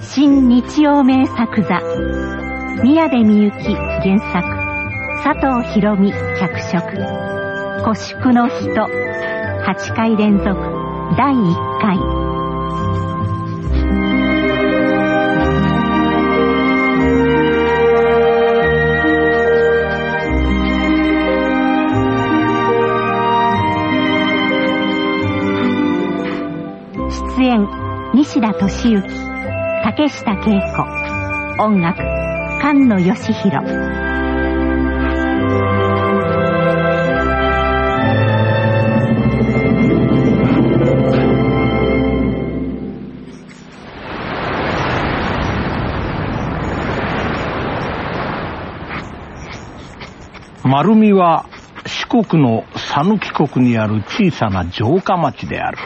新日曜名作座宮部みゆき原作佐藤博美脚色古宿の人8回連続第1回。出演西田敏行竹下恵子音楽菅野義弘。丸見は四国の讃岐国にある小さな城下町である。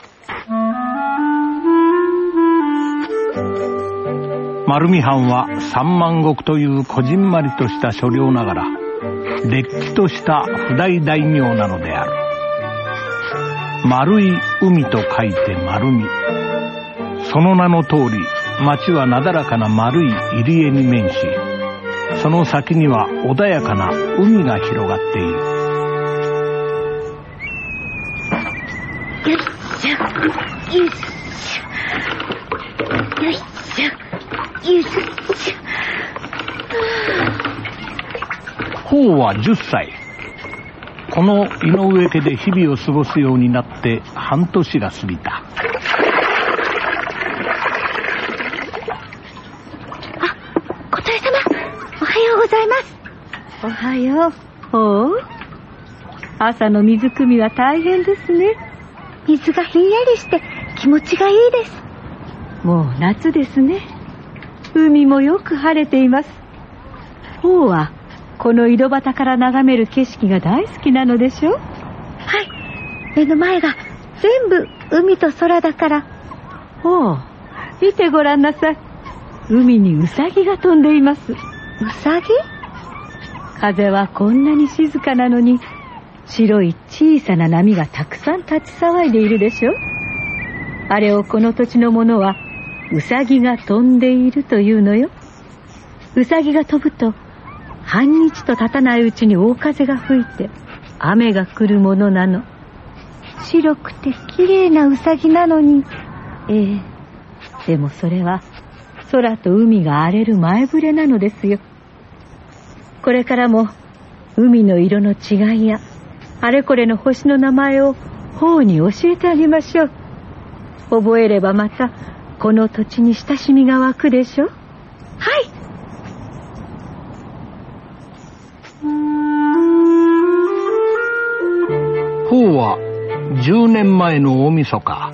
丸見藩は三万石というこじんまりとした所領ながられっきとした不大大名なのである。丸い海と書いて丸見その名の通り町はなだらかな丸い入り江に面しその先には穏やかな海が広がっている。は10歳。この井上家で日々を過ごすようになって半年が過ぎた。小鳥様おはようございます。おはよう。おう。朝の水汲みは大変ですね。水がひんやりして気持ちがいいです。もう夏ですね。海もよく晴れています。王はこの井戸端から眺める景色が大好きなのでしょ？はい。目の前が全部海と空だから。おう。見てごらんなさい。海にウサギが飛んでいます。うさぎ風はこんなに静かなのに白い小さな波がたくさん立ち騒いでいるでしょ？あれをこの土地の者はウサギが飛んでいるというのよ。ウサギが飛ぶと半日と経たないうちに大風が吹いて雨が来るものなの。白くて綺麗なうさぎなのに。ええ。でもそれは空と海が荒れる前触れなのですよ。これからも海の色の違いやあれこれの星の名前を王に教えてあげましょう。覚えればまたこの土地に親しみが湧くでしょ。はい。王は10年前の大晦日。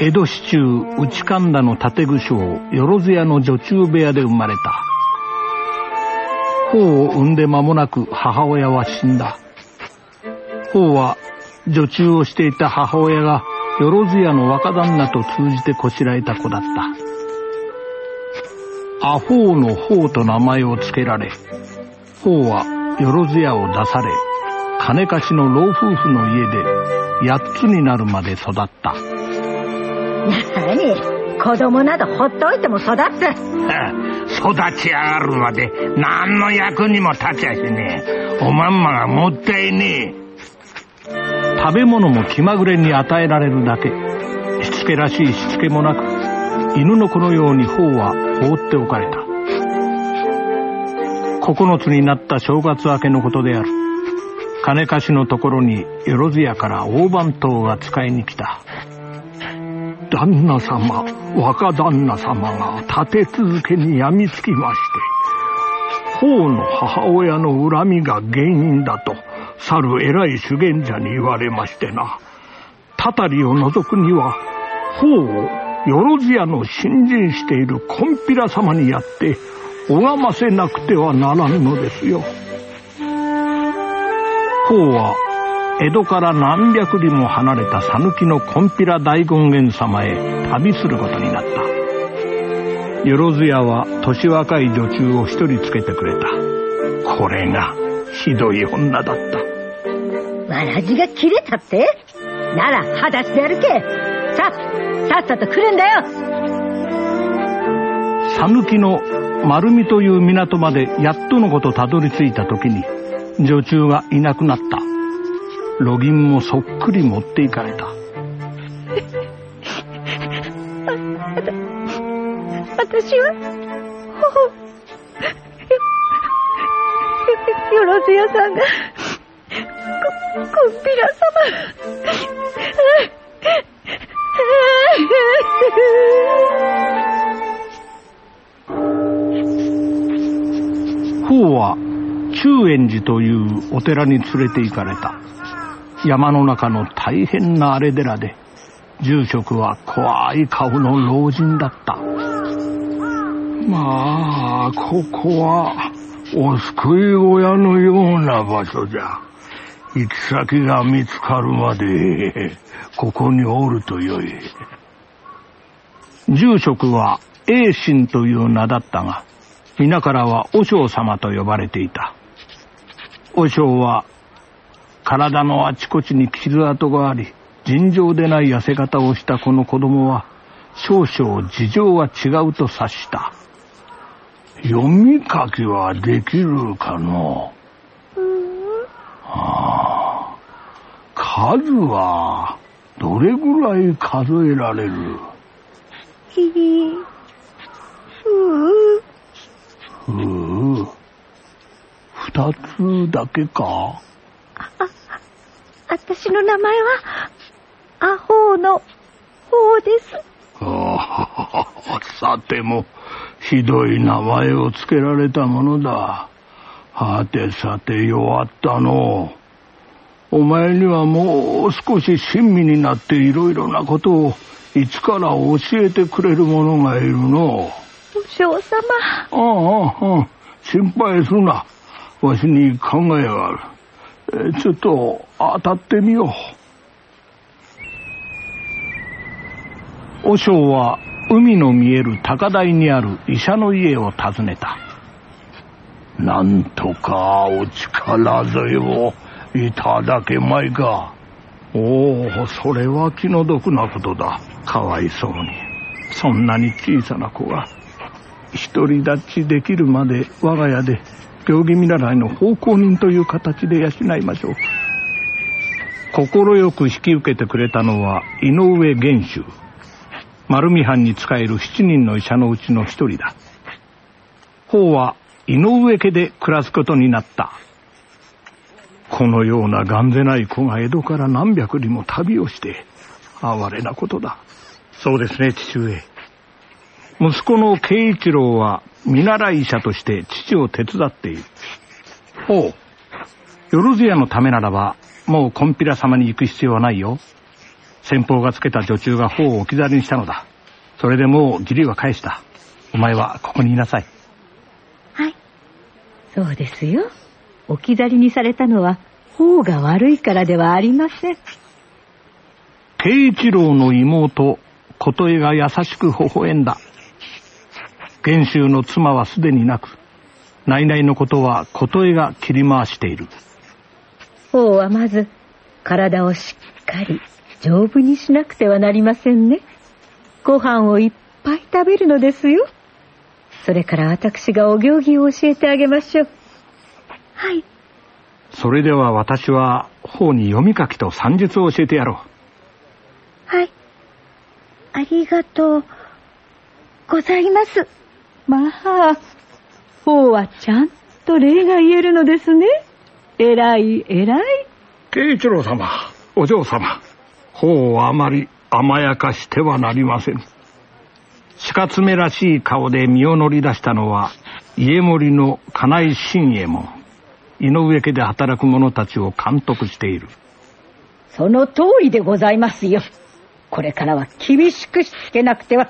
江戸市中内神田の建具商よ津屋の女中部屋で生まれた。王を産んで間もなく母親は死んだ。王は女中をしていた母親がよ津屋の若旦那と通じてこしらえた子だった。アホーの方と名前を付けられ王はよ津屋を出され金貸しの老夫婦の家で8つになるまで育った。何？子供などほっといても育つ？育ち上がるまで何の役にも立ちゃしねえ。おまんまがもったいねえ。食べ物も気まぐれに与えられるだけ。しつけらしいしつけもなく犬の子のように頬は放っておかれた。9つになった正月明けのことである金貸しのところによろずやから大番頭が使いに来た。旦那様若旦那様が立て続けに病みつきまして法の母親の恨みが原因だと去る偉い修験者に言われましてな。たたりを除くには法をよろずやの信心しているこんぴら様にやって拝ませなくてはならんのですよ。法は江戸から何百里も離れた讃岐のこんぴら大権現様へ旅することになった。よろずやは年若い女中を一人つけてくれた。これがひどい女だった。わらじが切れたって？なら裸足で歩け。ささっさと来るんだよ。讃岐の丸見という港までやっとのことたどり着いた時に女中がいなくなった。路銀もそっくり持っていかれた。私はよろず屋さんがここんぴら様。方は中円寺というお寺に連れて行かれた。山の中の大変な荒れ寺で住職は怖い顔の老人だった。まあここはお救い小屋のような場所じゃ。行き先が見つかるまでここにおるとよい。住職は栄心という名だったが皆からは和尚様と呼ばれていた。和尚は体のあちこちに傷跡があり尋常でない痩せ方をしたこの子供は少々事情は違うと察した。読み書きはできるかの？はあ数はどれぐらい数えられる？ひひふうふう二つだけか。あ、私の名前は、アホウの、ほうです。ああさてもひどい名前を付けられたものだ。はてさて弱ったの。お前にはもう少し親身になっていろいろなことをいつから教えてくれる者がいるの？お嬢様。ああああ心配するなわしに考えがある。えちょっと当たってみよう。和尚は海の見える高台にある医者の家を訪ねた。なんとかお力添えをいただけまいかおおそれは気の毒なことだ。かわいそうに。そんなに小さな子が独り立ちできるまで我が家で行儀見習いの奉公人という形で養いましょう。快く引き受けてくれたのは井上玄州丸見藩に仕える七人の医者のうちの一人だ。方は井上家で暮らすことになった。このようながんぜない子が江戸から何百里も旅をして哀れなことだ。そうですね父上。息子の慶一郎は見習い医者として父を手伝っている。ほう。よろずやのためならばもうこんぴら様に行く必要はないよ。先方がつけた女中が頬を置き去りにしたのだ。それでもう義理は返した。お前はここにいなさい。はい。そうですよ。置き去りにされたのは方が悪いからではありません。慶一郎の妹琴恵が優しく微笑んだ玄州の妻はすでになく内々のことは琴恵が切り回している。方はまず体をしっかり丈夫にしなくてはなりませんね。ご飯をいっぱい食べるのですよ。それから私がお行儀を教えてあげましょう。はい。それでは私は方に読み書きと算術を教えてやろう。はい。ありがとうございますまあ方はちゃんと礼が言えるのですね。偉い偉い。慶一郎様お嬢様方をあまり甘やかしてはなりません。鹿爪らしい顔で身を乗り出したのは家守の金井信右衛門。井上家で働く者たちを監督している。その通りでございますよ。これからは厳しくしつけなくては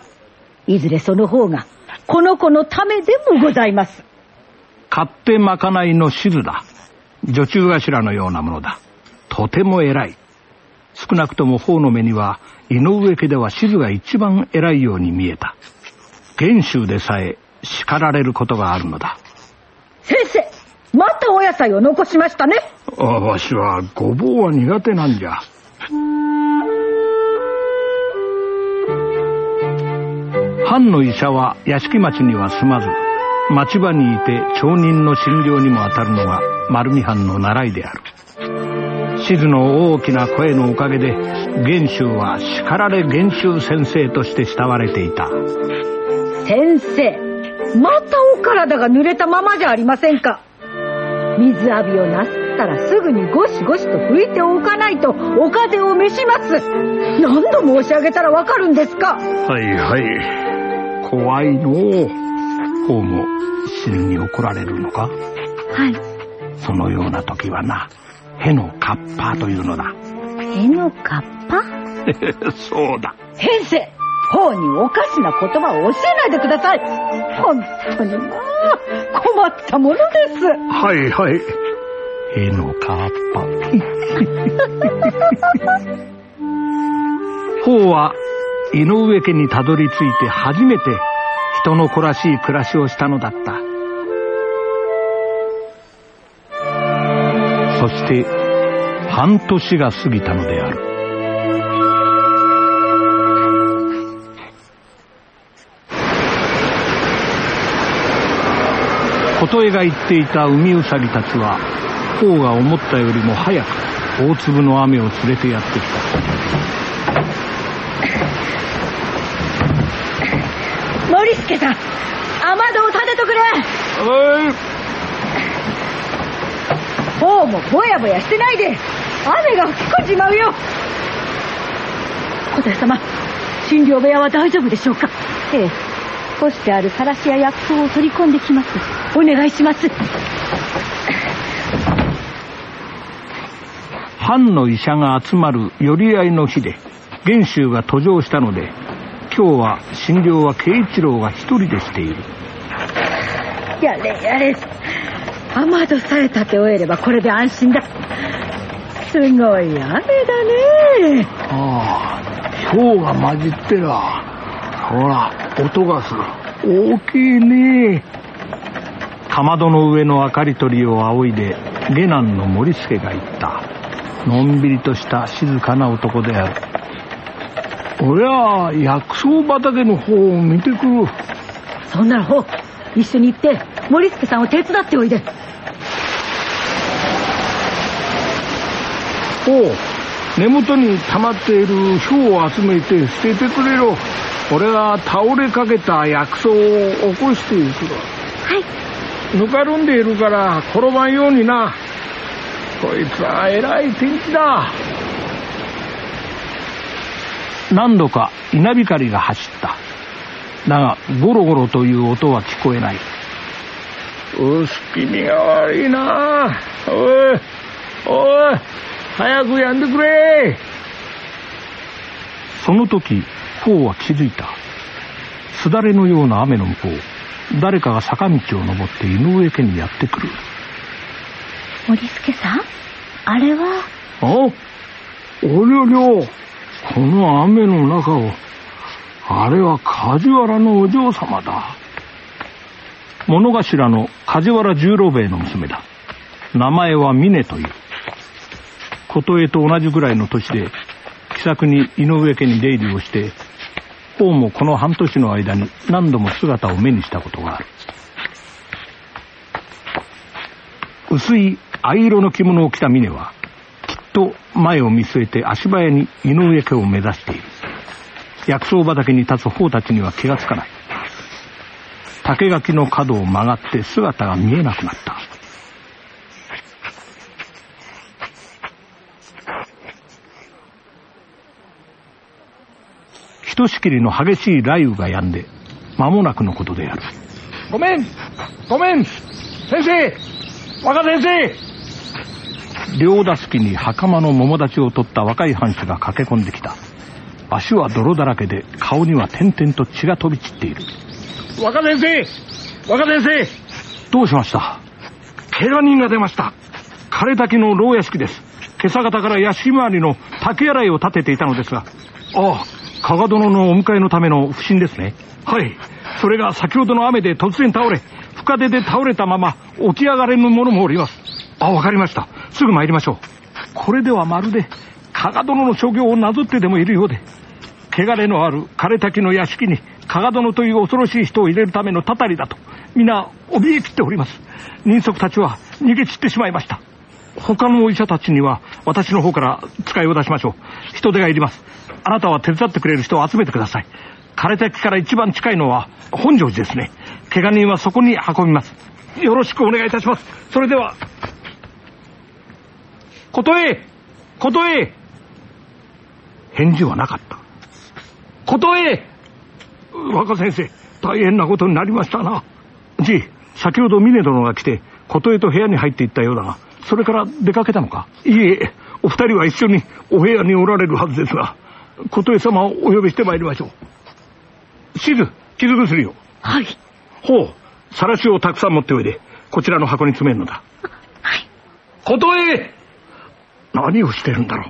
いずれその方がこの子のためでもございます。勝手まかないの静だ。女中頭のようなものだ。とても偉い。少なくとも方の目には井上家では静が一番偉いように見えた。玄州でさえ叱られることがあるのだ。先生またお野菜を残しましたね。あわしはごぼうは苦手なんじゃ藩の医者は屋敷町には住まず町場にいて町人の診療にも当たるのが丸見藩の習いである。静の大きな声のおかげで玄州は叱られ玄州先生として慕われていた。先生またお体が濡れたままじゃありませんか。水浴びをなすったらすぐにゴシゴシと拭いておかないとお風邪を召します。何度申し上げたらわかるんですか。はいはい怖いの。うほうも死ぬに怒られるのか？はい。そのような時はなへのカッパというのだ。へのカッパそうだ。先生方におかしな言葉を教えないでください。本当にまあ困ったものです。はいはい。へのカッパ方は井上家にたどり着いて初めて人の子らしい暮らしをしたのだった。そして半年が過ぎたのである。琴恵が言っていた海うさぎたちは王が思ったよりも早く大粒の雨を連れてやってきた。森助さん雨戸を立てとくれ。王もぼやぼやしてないで。雨が吹き込んじまうよ。小田様診療部屋は大丈夫でしょうか？ええ。干してあるからしや薬草を取り込んできます。お願いします。藩の医者が集まる寄り合いの日で玄州が途上したので今日は診療は慶一郎が一人でしている。やれやれ雨戸さえ立て終えればこれで安心だ。すごい雨だね。ああ氷が混じってらほら音がする。大きいね。かまどの上の明かり取りを仰いで下男の森助が言った。のんびりとした静かな男である俺は薬草畑の方を見てくる。そんならほう一緒に行って森助さんを手伝っておいで。おう根元に溜まっている氷を集めて捨ててくれろ。俺が倒れかけた薬草を起こしていくわはい。ぬかるんでいるから転ばんようにな。こいつは偉い天気だ何度か稲光が走った。だがゴロゴロという音は聞こえない。薄気味が悪いな。おいおい早くやんでくれ。その時方は気づいた。すだれのような雨の向こう誰かが坂道を登って井上家にやってくる。森助さんあれは？あ？おりょりょこの雨の中をあれは梶原のお嬢様だ。物頭の梶原十郎兵衛の娘だ。名前は峰という。琴恵と同じぐらいの年で気さくに井上家に出入りをして王もこの半年の間に何度も姿を目にしたことがある。薄い藍色の着物を着た峰はと前を見据えて足早に井上家を目指している。薬草畑に立つ方たちには気がつかない。竹垣の角を曲がって姿が見えなくなった。ひとしきりの激しい雷雨が止んで間もなくのことである。ごめんごめん先生若先生。両打席に袴の桃立ちを取った若い藩士が駆け込んできた。足は泥だらけで顔には点々と血が飛び散っている。若先生若先生。どうしました？怪我人が出ました。枯れ滝の牢屋敷です。今朝方から屋敷周りの竹洗いを立てていたのですが。ああ加賀殿のお迎えのための不審ですね。はい。それが先ほどの雨で突然倒れ深手で倒れたまま起き上がれぬ者もおります。あわかりましたすぐ参りましょう。これではまるで加賀殿の所業をなぞってでもいるようで汚れのある枯れ滝の屋敷に加賀殿という恐ろしい人を入れるためのたたりだと皆怯えきっております。人足たちは逃げ散ってしまいました。他のお医者たちには私の方から使いを出しましょう。人手がいります。あなたは手伝ってくれる人を集めてください。枯れ滝から一番近いのは本庄寺ですね。怪我人はそこに運びます。よろしくお願いいたします。それでは琴江琴江返事はなかった。琴江若先生大変なことになりましたな。じい先ほど峰殿が来て琴江と部屋に入っていったようだがそれから出かけたのか？いえお二人は一緒にお部屋におられるはずですが琴江様をお呼びしてまいりましょう。しず傷薬を。はい。ほうさらしをたくさん持っておいで。こちらの箱に詰めるのだ。はい。琴江何をしてるんだろ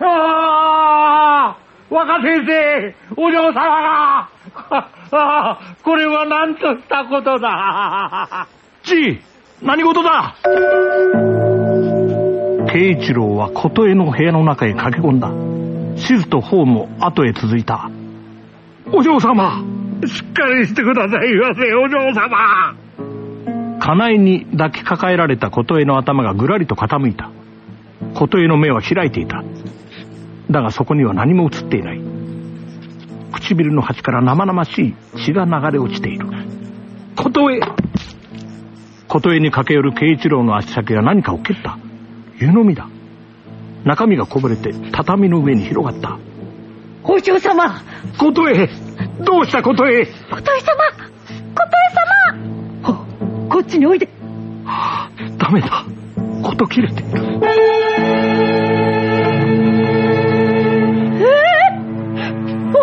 う？ああ若先生お嬢様がああこれは何としたことだ？じい何事だ？慶一郎は琴江の部屋の中へ駆け込んだ。静と方も後へ続いた。お嬢様！しっかりしてくださいませお嬢様。家内に抱きかかえられた琴江の頭がぐらりと傾いた琴江の目は開いていた。だがそこには何も映っていない。唇の端から生々しい血が流れ落ちている。琴江琴江に駆け寄る慶一郎の足先が何かを蹴った。湯飲みだ。中身がこぼれて畳の上に広がった。お嬢様。琴江どうした琴江琴江様。琴ほこっちにおいで。はあダメだこと切れているお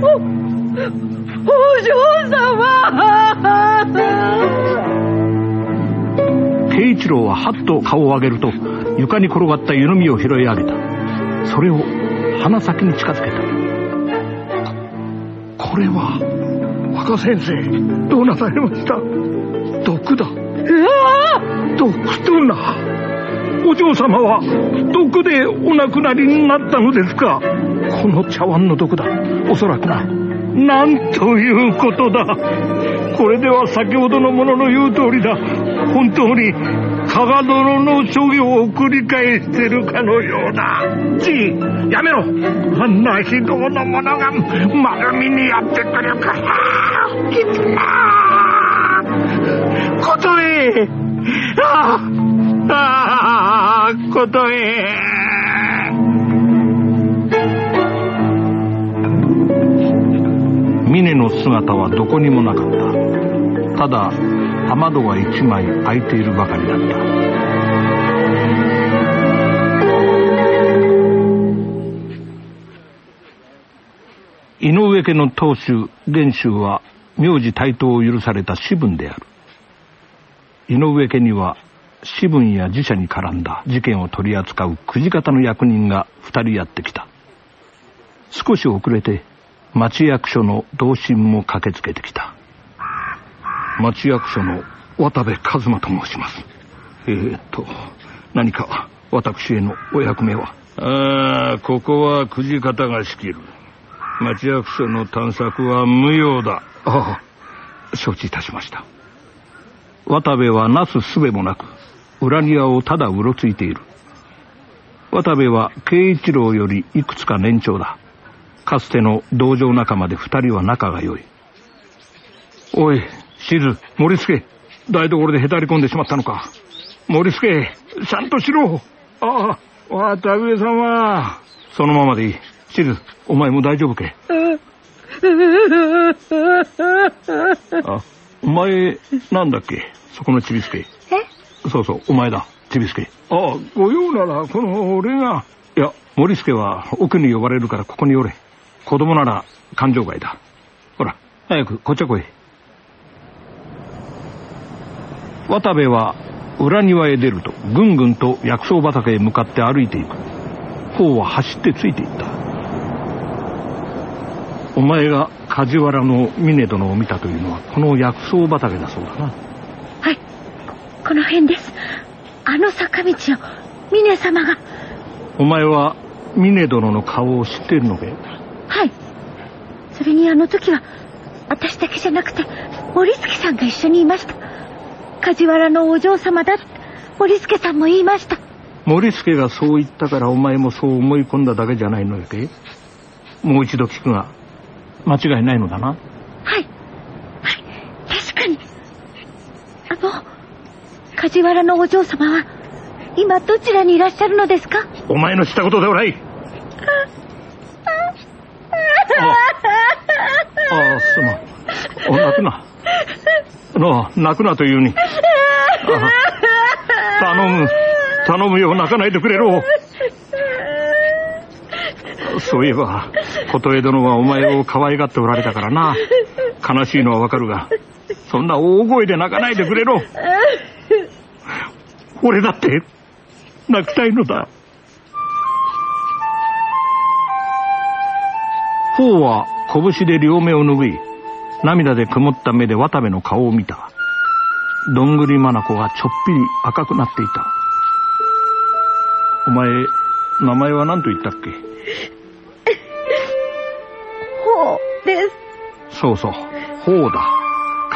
おお嬢様！慶一郎ははっと顔を上げると床に転がった湯飲みを拾い上げた。それを鼻先に近づけた。ここれは若先生どうなされました？毒だうわ毒となお嬢様は毒でお亡くなりになったのですか？この茶碗の毒だ。おそらくな。なんということだ。これでは先ほどの者の言う通りだ。本当に加賀殿の所業を繰り返してるかのようだ。じいやめろ。あんな非道の者が丸見にやってくるか。らきつなことへあああことへ峰の姿はどこにもなかった。ただ雨戸が一枚開いているばかりだった。井上家の当主玄州は名字対等を許された士分である。井上家には士分や自社に絡んだ事件を取り扱うくじ方の役人が二人やってきた。少し遅れて町役所の同心も駆けつけてきた。町役所の渡部一馬と申します。えー、っと何か私へのお役目は？ああここはくじ方が仕切る。町役所の探索は無用だ。ああ承知いたしました渡部はなすすべもなく裏庭をただうろついている。渡部は慶一郎よりいくつか年長だ。かつての道場仲間で二人は仲が良い。おい静森助台所でへたり込んでしまったのか。森助ちゃんとしろ。ああ渡部様。そのままでいい。静お前も大丈夫け？あお前なんだっけ？そこのちびすけえ？そうそうお前だ。ちびすけああご用ならこの俺が。いや森助は奥に呼ばれるからここにおれ。子供なら勘定外だ。ほら早くこっちへ来い。渡部は裏庭へ出るとぐんぐんと薬草畑へ向かって歩いていく。方は走ってついていった。お前が梶原の峰殿を見たというのはこの薬草畑だそうだな。はいこの辺ですあの坂道を峰様がお前は峰殿の顔を知っているのかはい。それにあの時は、私だけじゃなくて、森助さんが一緒にいました。梶原のお嬢様だって、森助さんも言いました。森助がそう言ったからお前もそう思い込んだだけじゃないのよけもう一度聞くが間違いないのだなはい。はい。確かに。あの、梶原のお嬢様は、今どちらにいらっしゃるのですか？お前のしたことではない。あああすまん。お泣くな。の泣くなというに。あ頼む。頼むよ泣かないでくれろ。そういえば琴江殿はお前を可愛がっておられたからな。悲しいのはわかるがそんな大声で泣かないでくれろ俺だって泣きたいのだ。方は拳で両目を拭い涙で曇った目で渡部の顔を見た。どんぐり眼がちょっぴり赤くなっていた。お前名前は何と言ったっけ？ほうです。そうそう。方だ。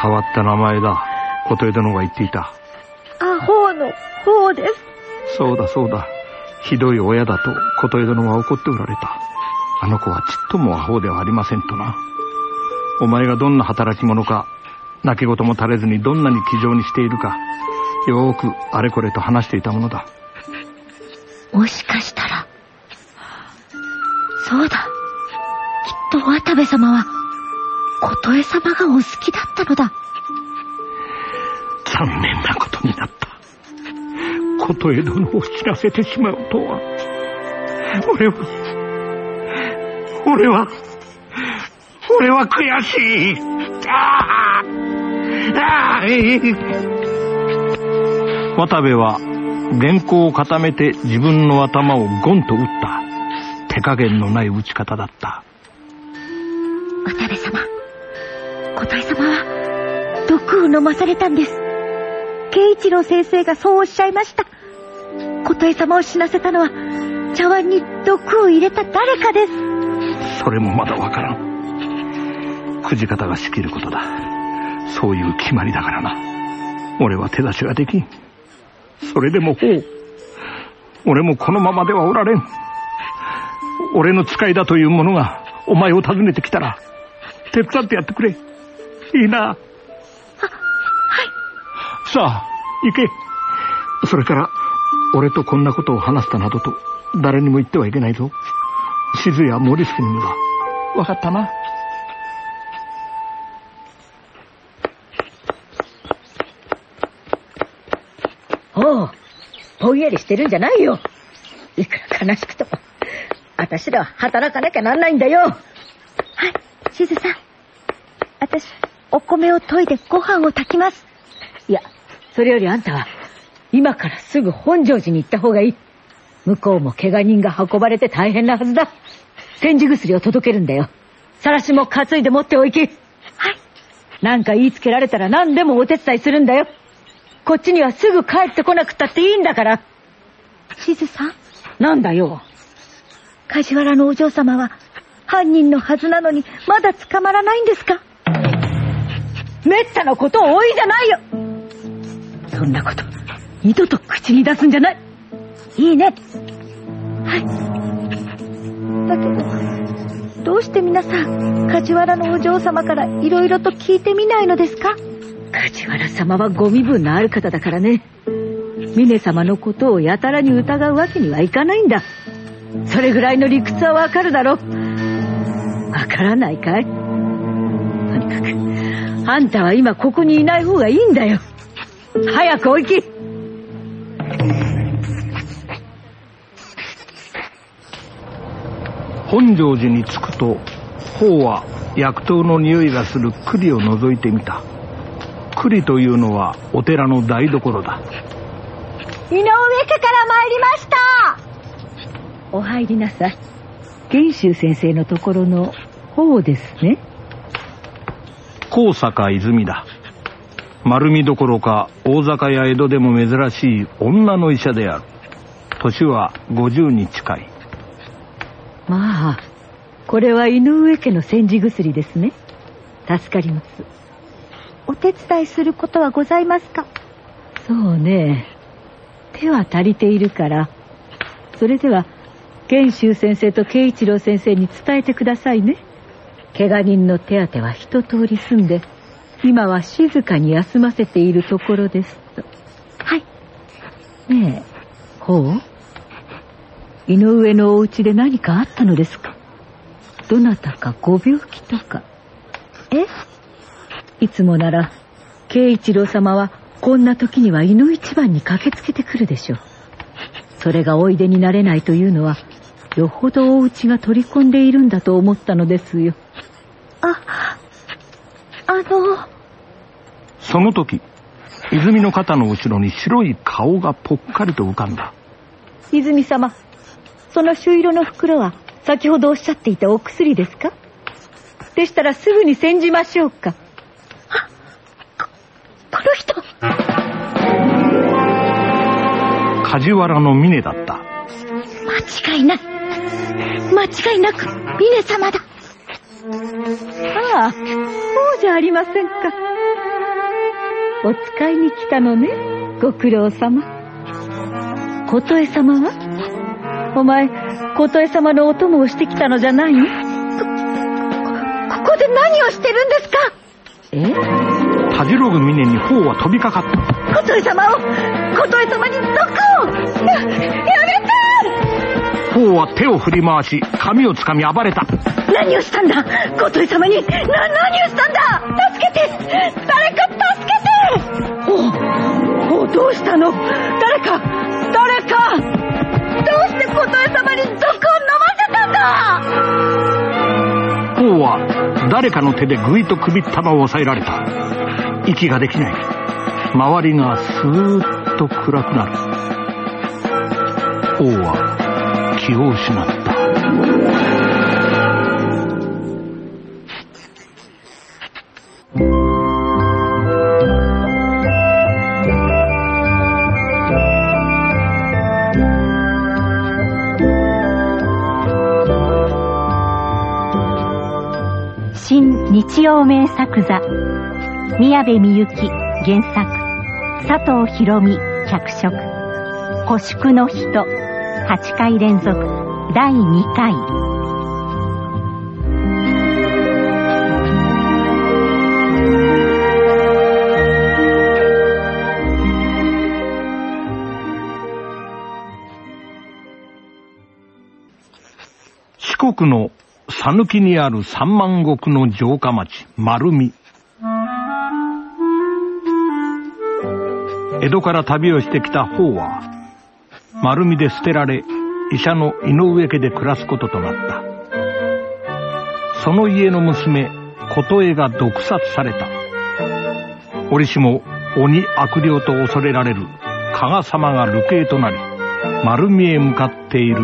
変わった名前だ。琴江殿が言っていたあ、ほうの、ほうです。そうだそうだひどい親だと琴江殿は怒っておられたあの子はちっともアホではありませんとなお前がどんな働き者か泣き言も垂れずにどんなに気丈にしているかよーくあれこれと話していたものだもしかしたら、そうだ。きっと渡部様は、琴江様がお好きだったのだ。残念なことになった琴江殿を死なせてしまうとは。俺は俺は俺は悔しい。ああああ渡部は原稿を固めて自分の頭をゴンと打った。手加減のない打ち方だった。渡部様、琴江様は、毒を飲まされたんです。慶一郎先生がそうおっしゃいました。琴江様を死なせたのは、茶碗に毒を入れた誰かです。それもまだわからん。くじ方が仕切ることだ。そういう決まりだからな。俺は手出しができん。それでもほう。俺もこのままではおられん。俺の使いだという者がお前を訪ねてきたら手伝ってやってくれ。いいな。はい。さあ行け。それから俺とこんなことを話したなどと誰にも言ってはいけないぞ静や森助にもだ分かったなおう、ぼんやりしてるんじゃないよ。いくら悲しくとも、私らは働かなきゃなんないんだよ。はい、しずさん。私、お米を研いでご飯を炊きます。いや、それよりあんたは、今からすぐ本庄寺に行った方がいい。向こうも怪我人が運ばれて大変なはずだ。煎じ薬を届けるんだよ。さらしも担いで持っておいき。はい。なんか言いつけられたら何でもお手伝いするんだよ。こっちにはすぐ帰ってこなくったっていいんだから。しずさん、なんだよ。梶原のお嬢様は、犯人のはずなのに、まだ捕まらないんですか？めったなことをおいじゃないよそんなこと、二度と口に出すんじゃないいいねはい。だけど、どうして皆さん、梶原のお嬢様から色々と聞いてみないのですか？梶原様はご身分のある方だからね。峰様のことをやたらに疑うわけにはいかないんだ。それぐらいの理屈はわかるだろ。わからないかい？とにかく、あんたは今ここにいない方がいいんだよ。早くお行き本庄寺に着くと方は薬湯の匂いがする栗を覗いてみた栗というのはお寺の台所だ井上家から参りましたお入りなさい。玄州先生のところの方ですね。高坂泉だ丸見どころか大坂や江戸でも珍しい女の医者である年は50に近いまあ、これは井上家の煎じ薬ですね。助かります。お手伝いすることはございますか？そうね。手は足りているから。それでは、賢秀先生と慶一郎先生に伝えてくださいね。怪我人の手当ては一通り済んで、今は静かに休ませているところですと。はい。ねえ、ほう？井上のお家で何かあったのですか？どなたかご病気とか？え？いつもなら、慶一郎様はこんな時には井の一番に駆けつけてくるでしょう。それがおいでになれないというのは、よほどお家が取り込んでいるんだと思ったのですよ。あ、あの。その時、泉の肩の後ろに白い顔がぽっかりと浮かんだ。泉様、その朱色の袋は先ほどおっしゃっていたお薬ですか？でしたらすぐに煎じましょうか。あ、こ、この人。梶原の峰だった。間違いない。間違いなく峰様だ。ああ、そうじゃありませんか。お使いに来たのね、ご苦労様。琴江様は？お前、琴江様のお供をしてきたのじゃないの？こ、ここで何をしてるんですか？え？たじろぐ峰に頬は飛びかかった。琴江様を、琴江様に毒を？や、やめて頬は手を振り回し、髪をつかみ暴れた。何をしたんだ？琴江様に、な、何をしたんだ？助けて誰か助けておお、どうしたの？誰か誰かどうして琴江様に毒を飲ませたんだ？王は誰かの手でぐいと首玉を押さえられた。息ができない。周りがスーッと暗くなる。王は気を失った。日曜名作座宮部みゆき原作佐藤博美脚色古宿の人8回連続第2回四国の讃岐にある三万石の城下町、丸見。江戸から旅をしてきた方は、丸見で捨てられ、医者の井上家で暮らすこととなった。その家の娘、琴江が毒殺された。折しも鬼悪霊と恐れられる加賀様が流刑となり、丸見へ向かっている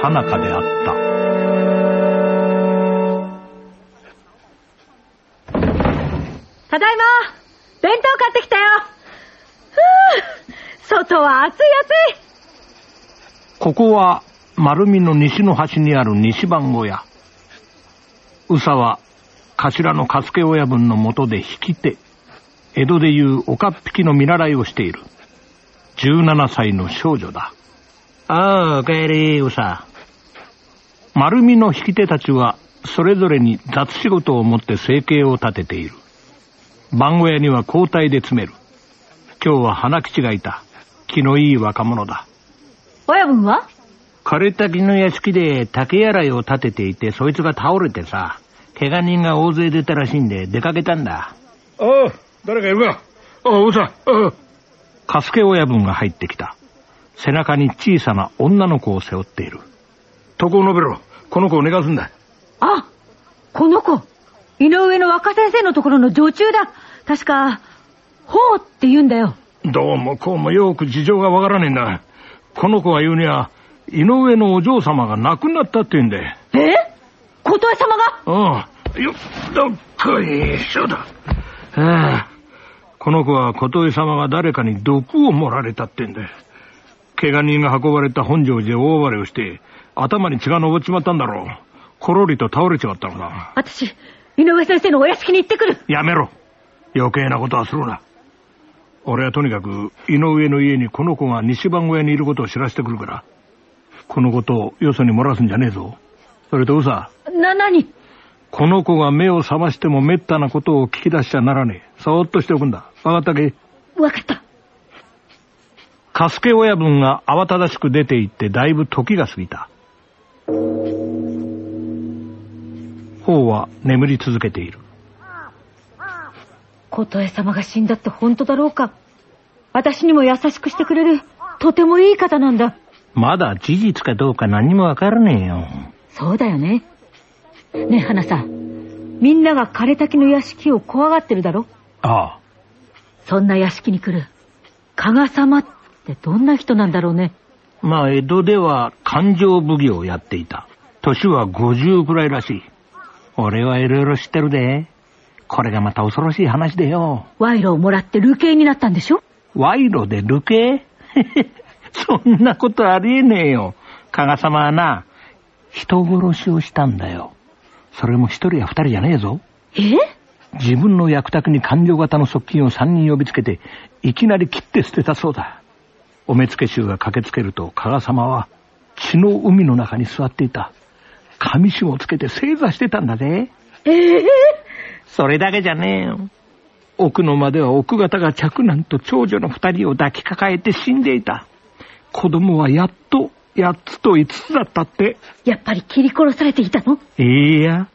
最中であった。ただいま弁当買ってきたよふぅ外は暑い暑いここは丸見の西の端にある西番小屋。宇佐は頭の勝家親分のもとで引き手、江戸でいう岡っ引きの見習いをしている。17歳の少女だ。ああ、おかえり、宇佐。丸見の引き手たちは、それぞれに雑仕事を持って生計を立てている。番小屋には交代で詰める。今日は花吉がいた。気のいい若者だ。親分は？枯れた木の屋敷で竹洗いを立てていて、そいつが倒れてさ、怪我人が大勢出たらしいんで出かけたんだ。ああ、誰かいるかああ、おさん。ああ。カスケ親分が入ってきた。背中に小さな女の子を背負っている。床を述べろ。この子を寝かすんだ。あ、この子。井上の若先生のところの女中だ。確か、ほうって言うんだよ。どうもこうもよく事情がわからねえんだ。この子が言うには、井上のお嬢様が亡くなったって言うんで。え？琴江様が？ああ、よ、どっこいしょだ。ああ、この子は琴江様が誰かに毒を盛られたってんで。怪我人が運ばれた本庄寺で大暴れをして、頭に血が昇っちまったんだろう。ころりと倒れちまったのだ。私、井上先生のお屋敷に行ってくる。やめろ。余計なことはするな。俺はとにかく、井上の家にこの子が西番小屋にいることを知らせてくるから、このことをよそに漏らすんじゃねえぞ。それとうさ。な、なにこの子が目を覚ましても滅多なことを聞き出しちゃならねえ。そーっとしておくんだ。わかったけわかった。カスケ親分が慌ただしく出て行ってだいぶ時が過ぎた。王は眠り続けている。琴江様が死んだって本当だろうか私にも優しくしてくれる、とてもいい方なんだ。まだ事実かどうか何もわからねえよ。そうだよね。ねえ、花さん。みんなが枯れ滝の屋敷を怖がってるだろああ。そんな屋敷に来る、加賀様ってどんな人なんだろうね。まあ、江戸では勘定奉行をやっていた。年は50くらいらしい。俺はいろいろ知ってるで。これがまた恐ろしい話でよ。賄賂をもらって流刑になったんでしょ？賄賂で流刑？そんなことありえねえよ。加賀様はな、人殺しをしたんだよ。それも一人や二人じゃねえぞ。え？自分の役宅に官僚型の側近を三人呼びつけて、いきなり切って捨てたそうだ。お目付け衆が駆けつけると、加賀様は血の海の中に座っていた。紙紙をつけて正座してたんだぜ。ええー、それだけじゃねえよ。奥の間では奥方が嫡男と長女の二人を抱きかかえて死んでいた。子供はやっと八つと五つだったって。やっぱり切り殺されていたの？いいや。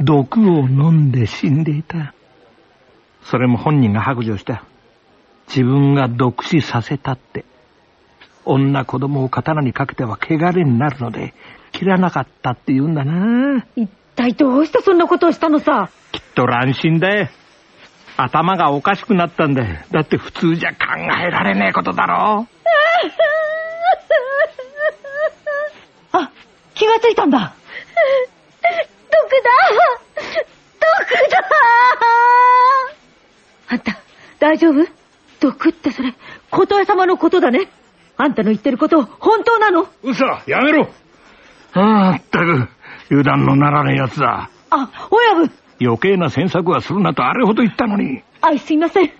毒を飲んで死んでいた。それも本人が白状した。自分が毒死させたって。女子供を刀にかけては汚れになるので、切らなかったって言うんだな。一体どうしてそんなことをしたのさ？きっと乱心だよ。頭がおかしくなったんだよ。だって普通じゃ考えられねえことだろ。あ、気がついたんだ。毒だ毒だあんた、大丈夫？毒ってそれ、琴江様のことだね。あんたの言ってること、本当なの？うさ、やめろああったく、油断のならねえ奴だ。あ、親分余計な詮索はするなとあれほど言ったのに。あい、すいません。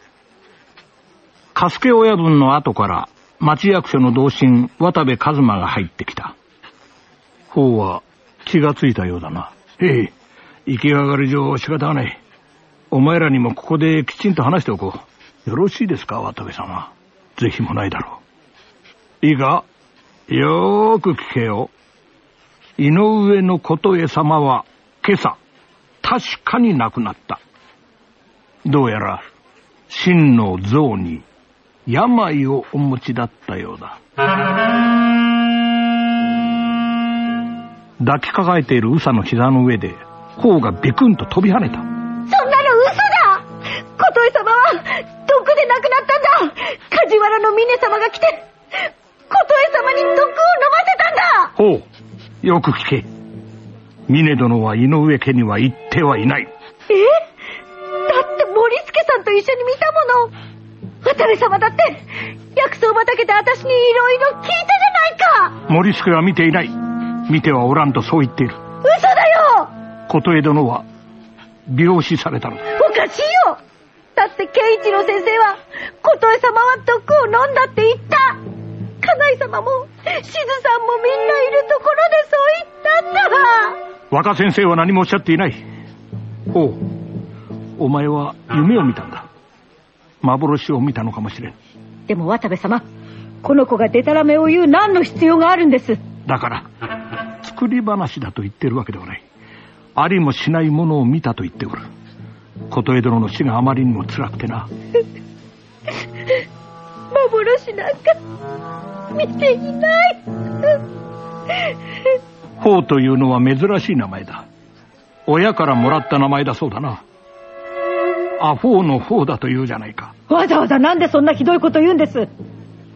カスケ親分の後から、町役所の同心、渡部一馬が入ってきた。方は気がついたようだな。へえ、行きがかり上仕方がない。お前らにもここできちんと話しておこう。よろしいですか、渡部様。是非もないだろう。いいか？よーく聞けよ。井上の琴江様は今朝、確かに亡くなった。どうやら、真の像に病をお持ちだったようだ。抱きかかえている宇佐の膝の上で、頬がビクンと飛び跳ねた。そんなの嘘だ琴江様は、毒で亡くなったんだ？梶原の峰様が来て、琴江様に毒を飲ませたんだほう、よく聞け。峰殿は井上家には行ってはいない。え？だって森助さんと一緒に見たもの。渡部様だって、薬草畑で私にいろいろ聞いたじゃないか森助は見ていない。見てはおらんとそう言っている。嘘だよ琴江殿は、病死されたの。おかしいよだって慶一郎先生は、琴江様は毒を飲んだって言った。家内様も、静さんもみんないるところでそう言ったんだ若先生は何もおっしゃっていない。おう、お前は夢を見たんだ。幻を見たのかもしれん。でも渡部様、この子がデタラメを言う何の必要があるんです。だから、作り話だと言ってるわけではない。ありもしないものを見たと言っておる。琴江殿の死があまりにも辛くてな。幻なんか見ていない。宝というのは珍しい名前だ。親からもらった名前だそうだな。アフォーのフォーだと言うじゃないか。わざわざなんでそんなひどいこと言うんです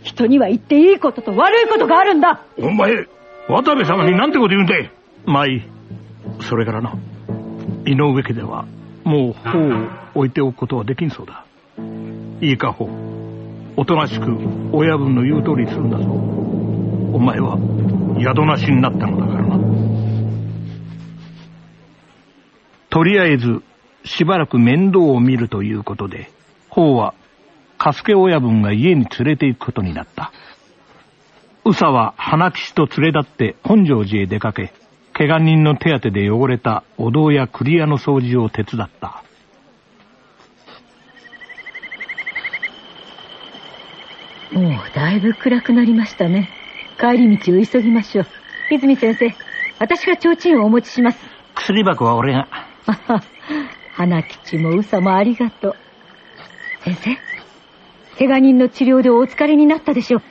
人には言っていいことと悪いことがあるんだお前、渡部様になんてこと言うんだいまあいい。それからな、井上家では、もう法を置いておくことはできんそうだ。いいか、法。おとなしく親分の言う通りにするんだぞ。お前は宿なしになったのだからな。とりあえずしばらく面倒を見るということで、法は、カスケ親分が家に連れて行くことになった。宇佐は花吉と連れ立って本庄寺へ出かけ、怪我人の手当てで汚れたお堂や栗屋の掃除を手伝った。もうだいぶ暗くなりましたね。帰り道を急ぎましょう。泉先生、私が提灯をお持ちします。薬箱は俺が。花吉も宇佐もありがとう。先生、怪我人の治療でお疲れになったでしょう。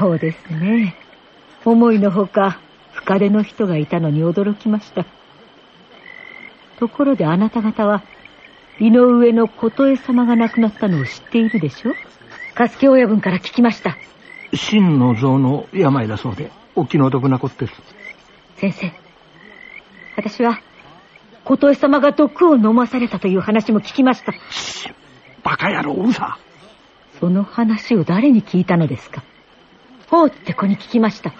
そうですね。思いのほか、深手の人がいたのに驚きました。ところであなた方は、井上の琴江様が亡くなったのを知っているでしょ加助親分から聞きました。真の像の病だそうで、お気の毒なことです。先生、私は、琴江様が毒を飲まされたという話も聞きました。バカ野郎、うさ。その話を誰に聞いたのですか？ほうって子に聞きました。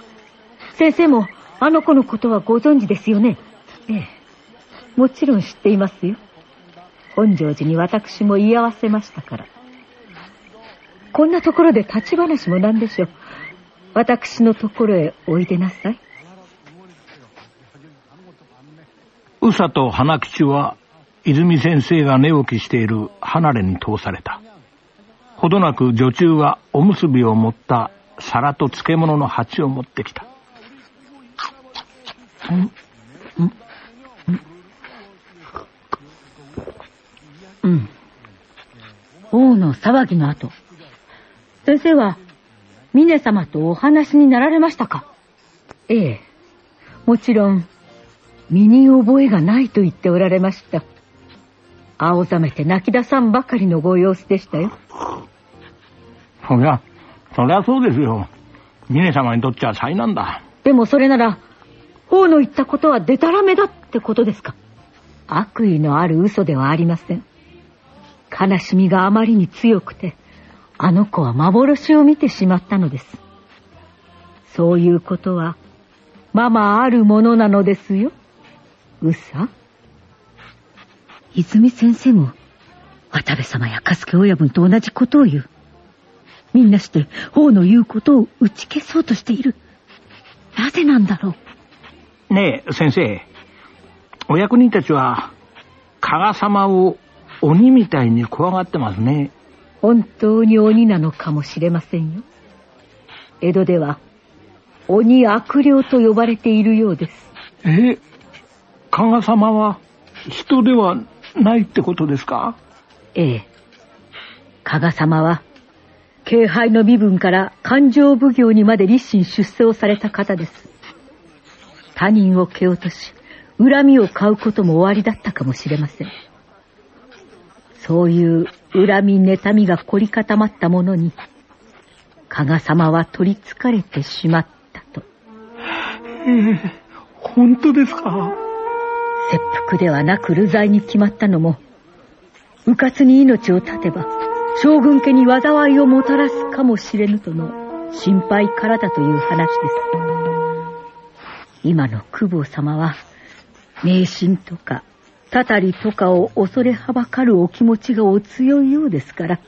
先生も、あの子のことはご存知ですよね？ええ。もちろん知っていますよ。本庄寺に私も言い合わせましたから。こんなところで立ち話もなんでしょう。私のところへおいでなさい。宇佐と花吉は、泉先生が寝起きしている離れに通された。ほどなく女中がおむすびを持った皿と漬物の鉢を持ってきた。うん。王の騒ぎの後、先生は、峰様とお話になられましたか？ええ。もちろん、身に覚えがないと言っておられました。青ざめて泣き出さんばかりのご様子でしたよ。そりゃ、そりゃそうですよ。峰様にとっちゃ災難だ。でもそれなら、王の言ったことはデタラメだってことですか？悪意のある嘘ではありません。悲しみがあまりに強くて、あの子は幻を見てしまったのです。そういうことは、ままあるものなのですよ。うさ？泉先生も、渡部様や加助親分と同じことを言う。みんなして、王の言うことを打ち消そうとしている。なぜなんだろう？ねえ、先生。お役人たちは、加賀様を鬼みたいに怖がってますね。本当に鬼なのかもしれませんよ。江戸では、鬼悪霊と呼ばれているようです。え加賀様は人ではないってことですか？ええ。加賀様は、敬拝の身分から勘定奉行にまで立身出世をされた方です。他人を蹴落とし、恨みを買うことも終わりだったかもしれません。そういう恨み妬みが凝り固まったものに、加賀様は取りつかれてしまったと。ええ本当ですか？切腹ではなく流罪に決まったのも、迂闊に命を絶てば、将軍家に災いをもたらすかもしれぬとの心配からだという話です。今の久保様は、迷信とかたたりとかを恐れはばかるお気持ちがお強いようですから。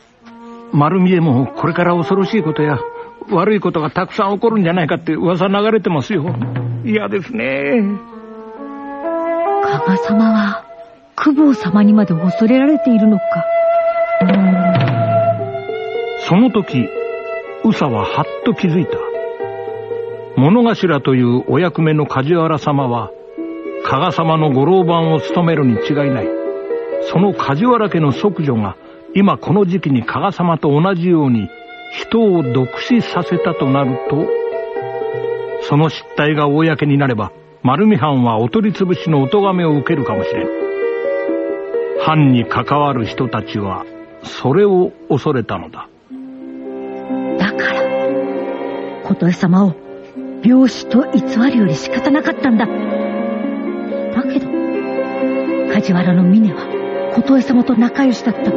丸見えもこれから恐ろしいことや悪いことがたくさん起こるんじゃないかって噂流れてますよ。嫌ですね。加賀様は、久保様にまで恐れられているのか。その時、宇佐ははっと気づいた。物頭というお役目の梶原様は、加賀様のご老番を務めるに違いない。その梶原家の息女が、今この時期に加賀様と同じように、人を毒死させたとなると、その失態が公になれば、丸見藩はお取り潰しのお咎めを受けるかもしれん。藩に関わる人たちは、それを恐れたのだ。だから、琴江様を病死と偽るより仕方なかったんだ。だけど、梶原の峰は琴江様と仲良しだった。なぜ？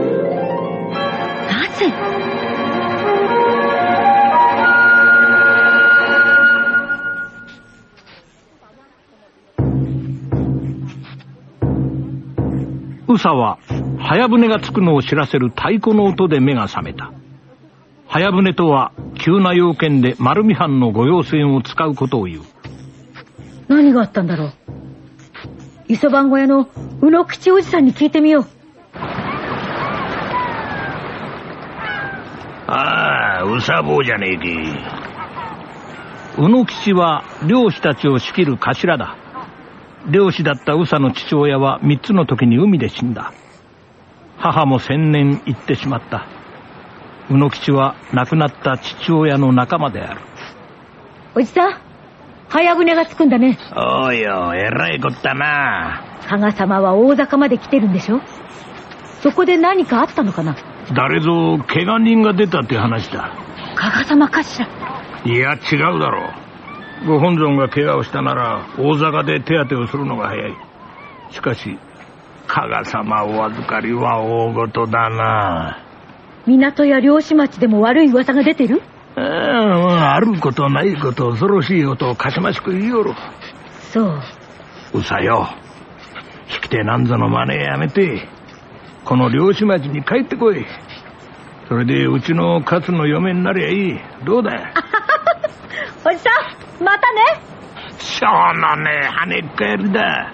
宇佐は、早船が着くのを知らせる太鼓の音で目が覚めた。早船とは、急な要件で丸見藩の御用船を使うことを言う。何があったんだろう？磯番小屋の宇野吉おじさんに聞いてみよう。ああ、うさ坊じゃねえけ。宇野吉は漁師たちを仕切る頭だ。漁師だった宇佐の父親は三つの時に海で死んだ。母も千年行ってしまった。宇野吉は亡くなった父親の仲間である。おじさん、早船が着くんだね。おいよ、えらいこったな。加賀様は大坂まで来てるんでしょ？そこで何かあったのかな？誰ぞ怪我人が出たって話だ。加賀様かしら？いや、違うだろう。ご本尊が怪我をしたなら、大坂で手当てをするのが早い。しかし、加賀様お預かりは大事だな。港や漁師町でも悪い噂が出てる？ああ、あることないこと恐ろしい音をかしましく言いよる。そう。うさよ。引き手なんぞの真似やめて、この漁師町に帰ってこい。それでうちの勝の嫁になりゃいい。どうだ？おじさん、またねしょうのねえ跳ねっ返りだ。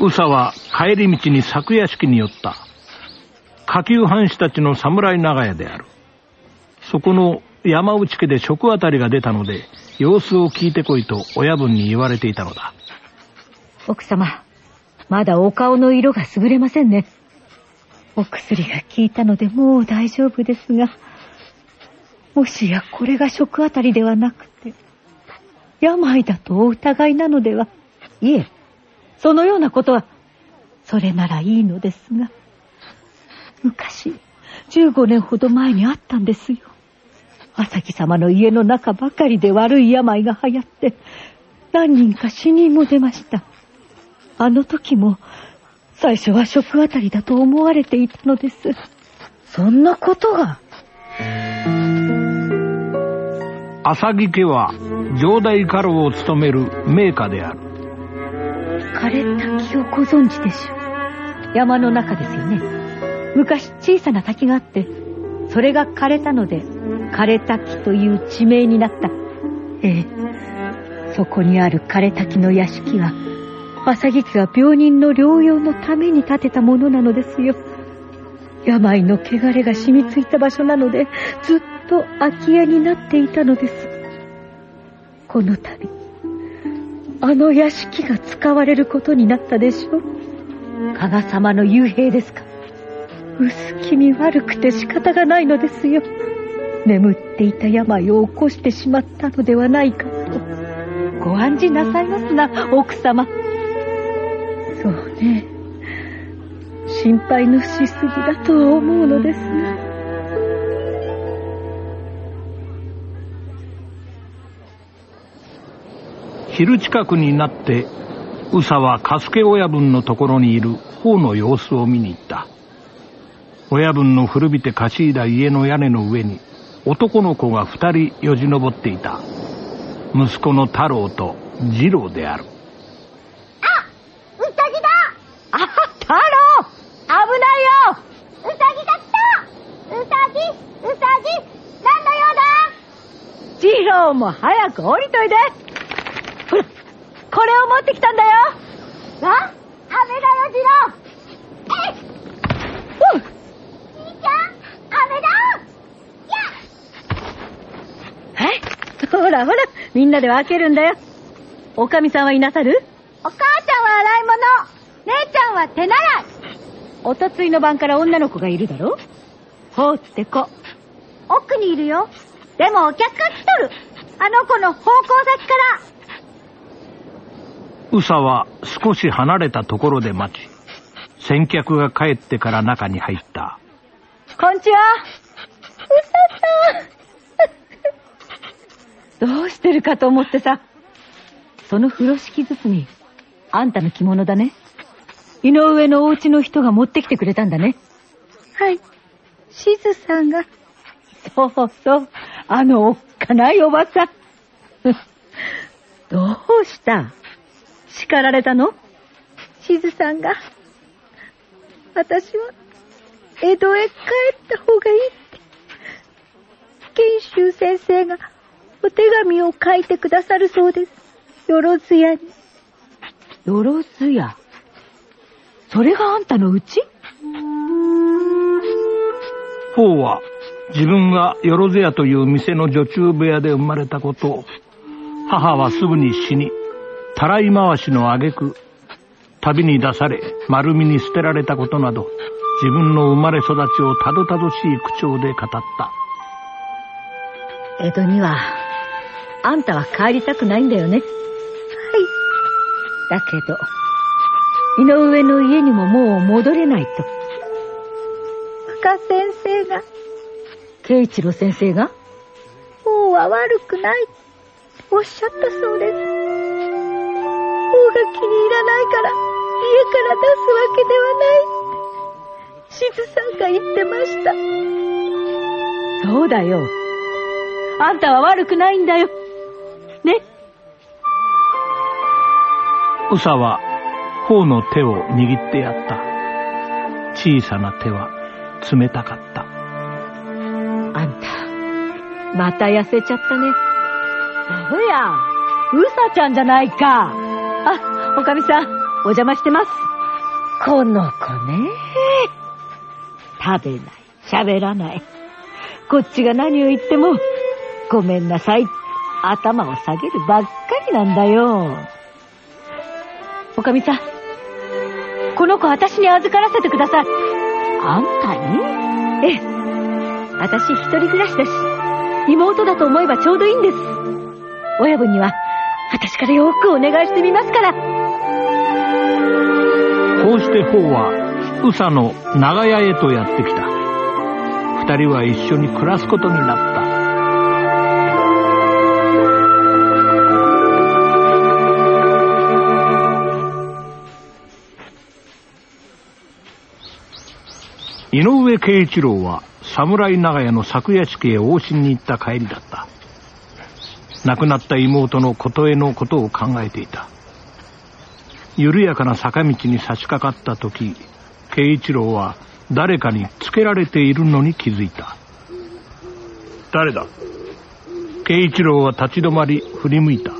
宇佐は帰り道に作屋敷に寄った。下級藩士たちの侍長屋である。そこの山内家で食あたりが出たので、様子を聞いてこいと親分に言われていたのだ。奥様、まだお顔の色が優れませんね。お薬が効いたのでもう大丈夫ですが、もしやこれが食あたりではなくて、病だとお疑いなのでは。いえ、そのようなことは、それならいいのですが、昔、15年ほど前にあったんですよ。朝木様の家の中ばかりで悪い病が流行って、何人か死人も出ました。あの時も、最初は食あたりだと思われていたのです。そんなことが。浅木家は、城代家老を務める名家である。枯れ滝をご存知でしょう。山の中ですよね。昔小さな滝があって、それが枯れたので、枯れ滝という地名になった。ええ。そこにある枯れ滝の屋敷は、浅木家が病人の療養のために建てたものなのですよ。病の汚れが染みついた場所なので、ずっと空き家になっていたのです。この度、あの屋敷が使われることになったでしょ加賀様の幽閉ですか薄気味悪くて仕方がないのですよ。眠っていた病を起こしてしまったのではないかと。ご安心なさいますな、奥様。そうね。心配のしすぎだとは思うのですが。昼近くになって、宇佐は加助親分のところにいる方の様子を見に行った。親分の古びて貸しいだ家の屋根の上に男の子が二人よじ登っていた。息子の太郎と次郎である。あうさぎだ。あ、太郎。危ないよ。うさぎが来た。うさぎうさぎ。何の用だ。次郎も早く降りといで。ほら、これを持ってきたんだよ。あ飴だよ次郎。えいうん兄ちゃん飴だはいほらほら、みんなで分けるんだよ。おかみさんはいなさる？お母ちゃんは洗い物姉ちゃんは手習いおとついの晩から女の子がいるだろ？ほうって子。奥にいるよでもお客が来とるあの子の方向先から宇佐は少し離れたところで待ち、先客が帰ってから中に入った。こんにちは。うささん。どうしてるかと思ってさ。その風呂敷包み、あんたの着物だね。井上のお家の人が持ってきてくれたんだね。はい。しずさんが。そうそう。あのおっかないおばさん。どうした？叱られたの？しずさんが、私は江戸へ帰った方がいいって、賢秀先生がお手紙を書いてくださるそうです。よろずやに。よろずやそれがあんたのうち？フォーは自分がよろずやという店の女中部屋で生まれたことを、母はすぐに死に、たらい回しの挙句、旅に出され、丸みに捨てられたことなど、自分の生まれ育ちをたどたどしい口調で語った。江戸には、あんたは帰りたくないんだよね。はい。だけど、井上の家にももう戻れないと。若先生が。慶一郎先生が？王は悪くない。おっしゃったそうです。王が気に入らないから家から出すわけではない。しずさんが言ってました。そうだよ。あんたは悪くないんだよ。ね。うさは、頬の手を握ってやった。小さな手は冷たかった。あんた、また痩せちゃったね。そうや、うさちゃんじゃないか。あ、おかみさん、お邪魔してます。この子ね。食べない、喋らない。こっちが何を言っても、ごめんなさい。頭を下げるばっかりなんだよ。おかみさん、この子私に預からせてください。あんたに？ええ。私一人暮らしだし、妹だと思えばちょうどいいんです。親分には、私からよくお願いしてみますから。こうして方は、宇佐の長屋へとやってきた。二人は一緒に暮らすことになった。井上慶一郎は侍長屋の昨夜式へ往診に行った帰りだった。亡くなった妹の琴恵のことを考えていた。緩やかな坂道に差し掛かった時慶一郎は誰かにつけられているのに気づいた。誰だ？慶一郎は立ち止まり振り向いた。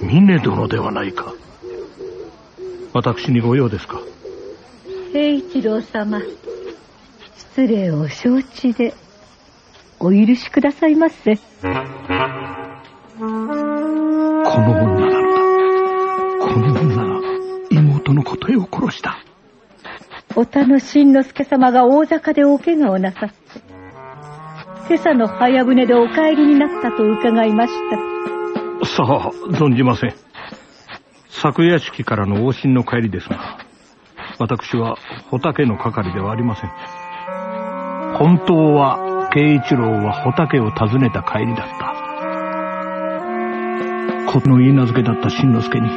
峰殿ではないか。私にご用ですか？平一郎様失礼を承知でお許しくださいませ。この女なのだこの女が妹の琴恵を殺した。お田の新之助様が大坂でお怪我をなさって今朝の早船でお帰りになったと伺いました。さあ存じません。昨夜式からの往診の帰りですが私は穂竹の係ではありません。本当は、慶一郎は穂竹を訪ねた帰りだった。この言い名付けだった新之助に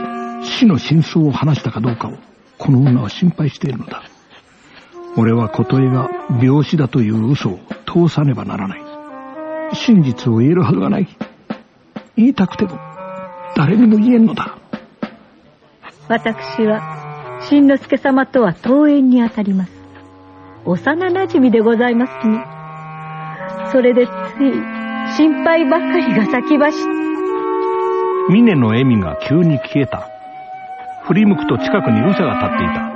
死の真相を話したかどうかを、この女は心配しているのだ。俺は琴恵が病死だという嘘を通さねばならない。真実を言えるはずがない。言いたくても、誰にも言えんのだ。私は新之助様とは遠縁にあたります。幼馴染でございますね。それでつい心配ばかりが先走。峰の笑みが急に消えた。振り向くと近くにルサが立っていた。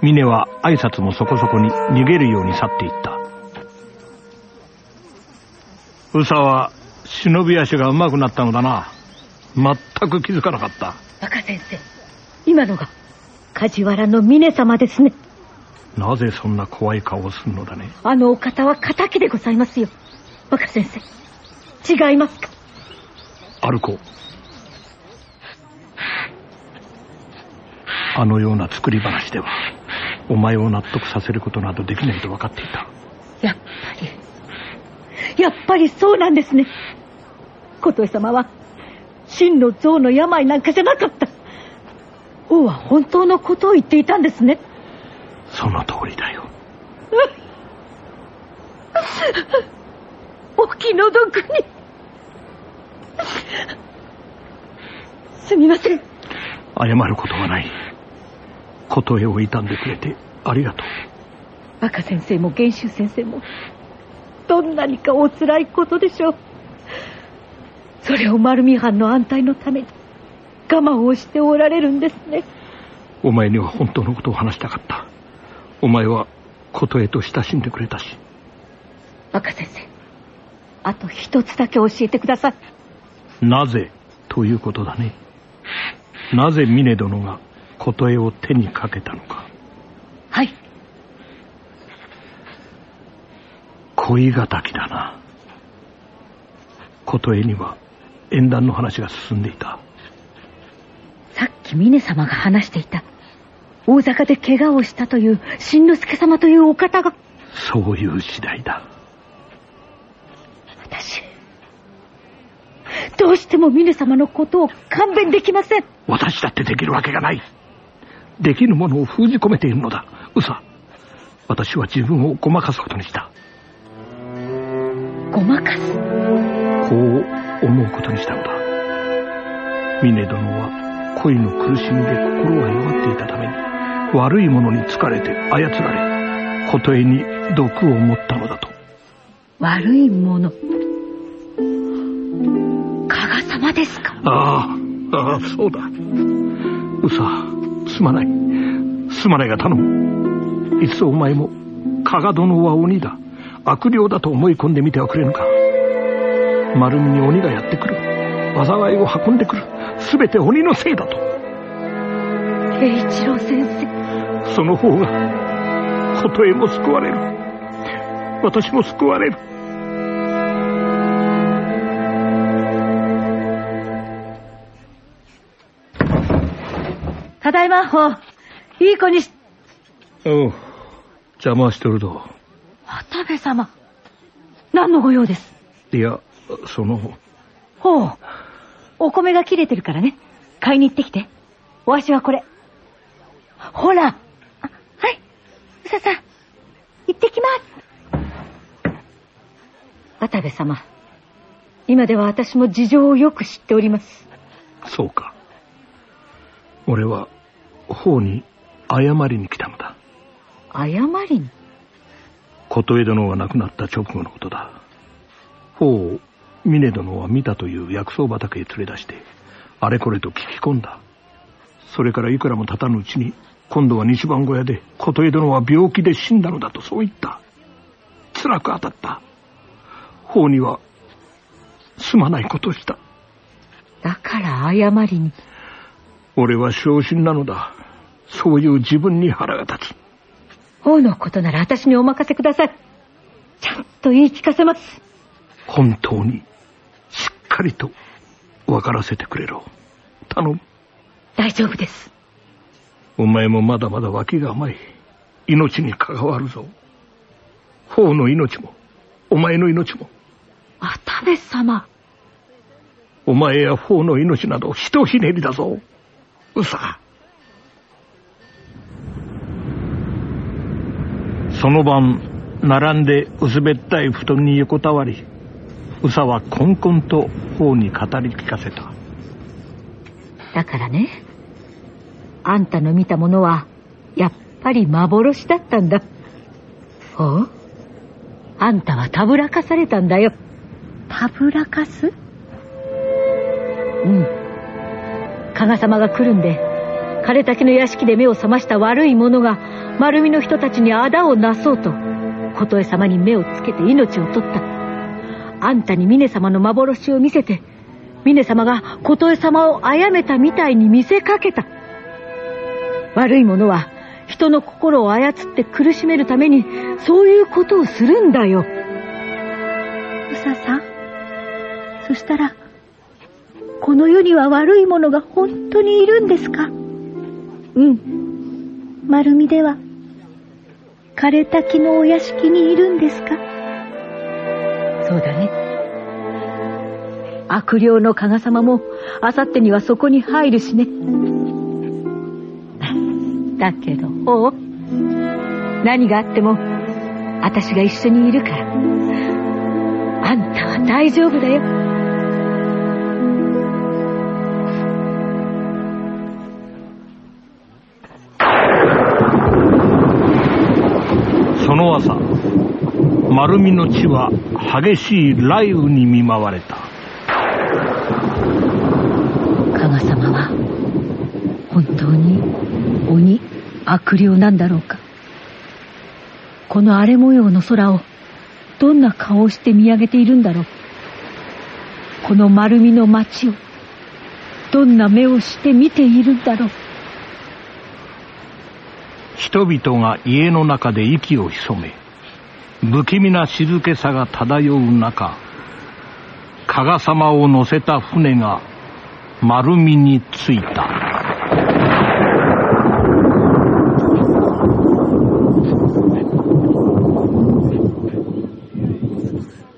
峰は挨拶もそこそこに逃げるように去っていった。ウサは忍び足が上手くなったのだな。全く気づかなかった。若先生、今のが梶原の峰様ですね。なぜそんな怖い顔をするのだね？あのお方は仇でございますよ。若先生、違いますか？歩こう。あのような作り話では、お前を納得させることなどできないと分かっていた。やっぱり、やっぱりそうなんですね。琴恵様は、真の象の病なんかじゃなかった。王は本当のことを言っていたんですね。その通りだよ。お気の毒に。すみません。謝ることはない。琴絵を傷んでくれてありがとう。若先生も玄州先生も、どんなにかお辛いことでしょう。それを丸見藩の安泰のために我慢をしておられるんですね。お前には本当のことを話したかった。お前は琴絵と親しんでくれたし。若先生、あと一つだけ教えてください。なぜということだね。なぜ峰殿が琴絵を手にかけたのか。はい。恋敵だな。琴絵には縁談の話が進んでいた。さっき峰様が話していた。大坂で怪我をしたという新之助様というお方が。そういう次第だ。私、どうしても峰様のことを勘弁できません。私だってできるわけがない。できるものを封じ込めているのだ。うさ。私は自分をごまかすことにした。ごまかす？こう思うことにしたのだ。峰殿は恋の苦しみで心が弱っていたために、悪いものに疲れて操られ、琴絵に毒を持ったのだと。悪いもの加賀様ですか？ああ、ああ、そうだ。うさ、すまない。すまないが頼む。いっそお前も、加賀殿は鬼だ。悪霊だと思い込んでみてはくれぬか。丸みに鬼がやってくる。災いを運んでくる。すべて鬼のせいだと。平一郎先生。その方が、琴恵も救われる。私も救われる。ただいま、ほう。いい子にし。おう。邪魔してるぞ。渡部様。何のご用です？いや、その。ほう。お米が切れてるからね。買いに行ってきて。お足はこれ。ほら。はい。うささん。行ってきます。渡部様。今では私も事情をよく知っております。そうか。俺は方に謝りに来たのだ。謝りに？琴江殿が亡くなった直後のことだ。方を峰殿は見たという薬草畑へ連れ出して、あれこれと聞き込んだ。それからいくらも経たぬうちに、今度は西番小屋で琴江殿は病気で死んだのだとそう言った。辛く当たった。方には、すまないことをした。だから謝りに。俺は昇進なのだ。そういう自分に腹が立つ。王のことなら私にお任せください。ちゃんと言い聞かせます。本当に、かりと分からせてくれろ。頼む。大丈夫です。お前もまだまだ脇が甘い。命に関わるぞ。法の命も、お前の命も。渡部様。お前や法の命などひとひねりだぞ。うさ。その晩、並んで薄べったい布団に横たわり、うさはこんこんと方に語り聞かせた。だからね、あんたの見たものは、やっぱり幻だったんだ。おあんたはたぶらかされたんだよ。たぶらかす？うん。加賀様が来るんで、枯れ滝の屋敷で目を覚ました悪い者が、丸見の人たちに仇をなそうと、琴恵様に目をつけて命を取った。あんたに峰様の幻を見せて、峰様が琴恵様を殺めたみたいに見せかけた。悪い者は、人の心を操って苦しめるために、そういうことをするんだよ。うささん、そしたら、この世には悪いものが本当にいるんですか？うん。丸見では、枯れた木のお屋敷にいるんですか？そうだね。悪霊の加賀様も、あさってにはそこに入るしね。だけど、おう何があっても、私が一緒にいるから。あんたは大丈夫だよ。丸見の地は激しい雷雨に見舞われた。加賀様は本当に鬼悪霊なんだろうか。この荒れ模様の空をどんな顔をして見上げているんだろう。この丸みの町をどんな目をして見ているんだろう。人々が家の中で息を潜め不気味な静けさが漂う中加賀様を乗せた船が丸みについた。